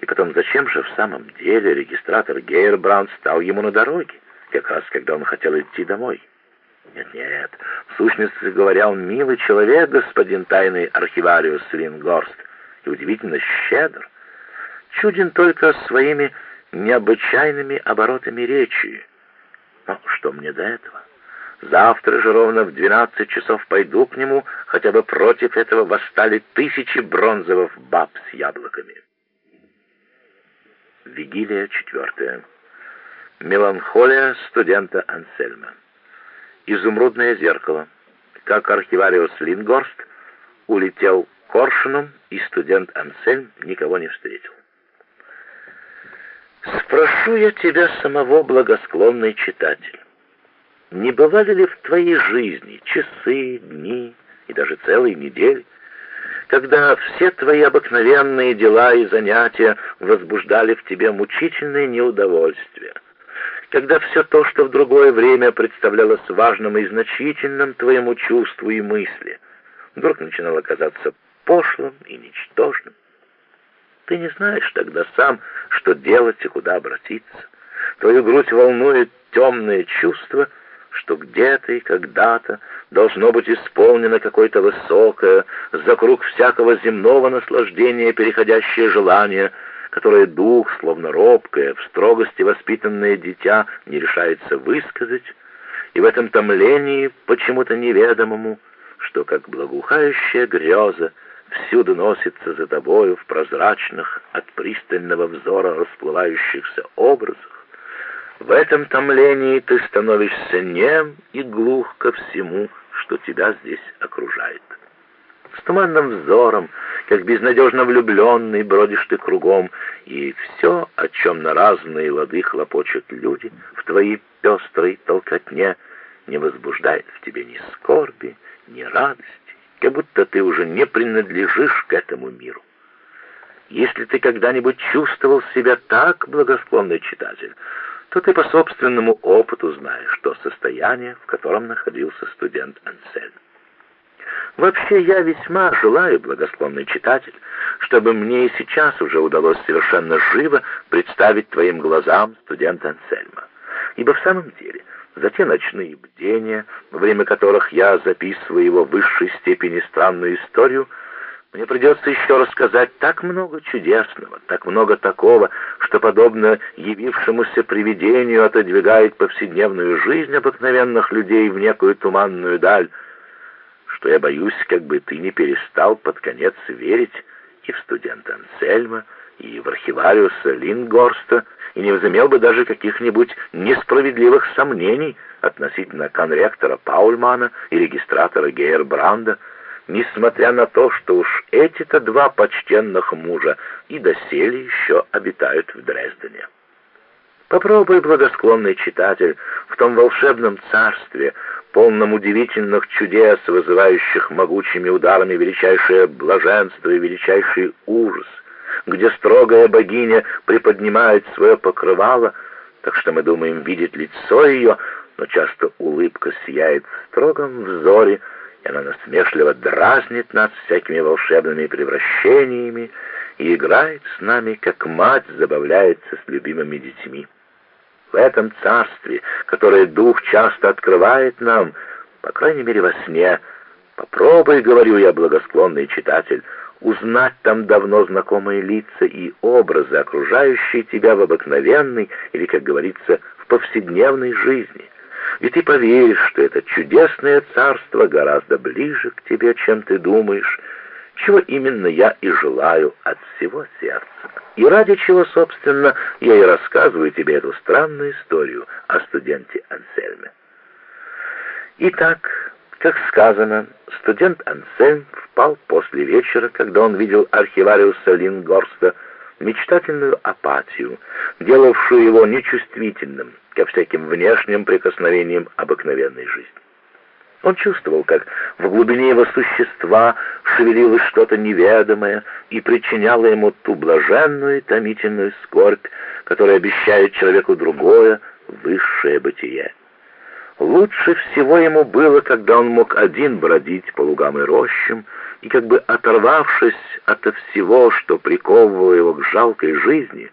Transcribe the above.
И потом, зачем же в самом деле регистратор Гейербранд стал ему на дороге, как раз когда он хотел идти домой? Нет-нет, в сущности говоря, он милый человек, господин тайный архивариус Лингорст, и удивительно щедр. Чуден только своими необычайными оборотами речи. Но что мне до этого? Завтра же ровно в двенадцать часов пойду к нему, хотя бы против этого восстали тысячи бронзовых баб с яблоками. Вигилия четвертая. Меланхолия студента Ансельма. Изумрудное зеркало. Как архивариус Лингорст улетел коршуном, и студент Ансельм никого не встретил. Спрошу я тебя самого, благосклонный читатель, не бывали ли в твоей жизни часы, дни и даже целые недели, когда все твои обыкновенные дела и занятия возбуждали в тебе мучительное неудовольствие, когда все то, что в другое время представлялось важным и значительным твоему чувству и мысли, вдруг начинало казаться пошлым и ничтожным. Ты не знаешь тогда сам, что делать и куда обратиться. Твою грудь волнует темное чувство — что где-то и когда-то должно быть исполнено какое-то высокое, за круг всякого земного наслаждения переходящее желание, которое дух, словно робкое, в строгости воспитанное дитя, не решается высказать, и в этом томлении, почему-то неведомому, что как благоухающая греза всюду носится за тобою в прозрачных от пристального взора расплывающихся образах, в этом томлении ты становишься нем и глух ко всему, что тебя здесь окружает. С туманным взором, как безнадежно влюбленный, бродишь ты кругом, и все, о чем на разные лады хлопочут люди, в твоей пестрой толкотне, не возбуждает в тебе ни скорби, ни радости, как будто ты уже не принадлежишь к этому миру. Если ты когда-нибудь чувствовал себя так, благосклонный читатель, то ты по собственному опыту знаешь то состояние, в котором находился студент Ансельм. Вообще, я весьма желаю, благосклонный читатель, чтобы мне и сейчас уже удалось совершенно живо представить твоим глазам студента Ансельма. Ибо в самом деле, за те ночные бдения, во время которых я записываю его в высшей степени странную историю, мне придется еще рассказать так много чудесного, так много такого, что, подобно явившемуся привидению, отодвигает повседневную жизнь обыкновенных людей в некую туманную даль, что я боюсь, как бы ты не перестал под конец верить и в студента Ансельма, и в архивариуса Лингорста, и не возымел бы даже каких-нибудь несправедливых сомнений относительно конректора Паульмана и регистратора Гейербранда, несмотря на то, что уж эти-то два почтенных мужа и доселе еще обитают в Дрездене. Попробуй, благосклонный читатель, в том волшебном царстве, полном удивительных чудес, вызывающих могучими ударами величайшее блаженство и величайший ужас, где строгая богиня приподнимает свое покрывало, так что мы думаем видеть лицо ее, но часто улыбка сияет в строгом взоре, и она насмешливо дразнит нас всякими волшебными превращениями и играет с нами, как мать забавляется с любимыми детьми. В этом царстве, которое дух часто открывает нам, по крайней мере во сне, попробуй, говорю я, благосклонный читатель, узнать там давно знакомые лица и образы, окружающие тебя в обыкновенной или, как говорится, в повседневной жизни — и ты поверишь, что это чудесное царство гораздо ближе к тебе, чем ты думаешь, чего именно я и желаю от всего сердца. И ради чего, собственно, я и рассказываю тебе эту странную историю о студенте Ансельме. Итак, как сказано, студент Ансельм впал после вечера, когда он видел архивариуса Лингорста, мечтательную апатию, делавшую его нечувствительным ко всяким внешним прикосновениям обыкновенной жизни. Он чувствовал, как в глубине его существа шевелилось что-то неведомое и причиняло ему ту блаженную и томительную скорбь, которая обещает человеку другое, высшее бытие. Лучше всего ему было, когда он мог один бродить по лугам и рощам, и как бы оторвавшись от всего, что приковывало его к жалкой жизни,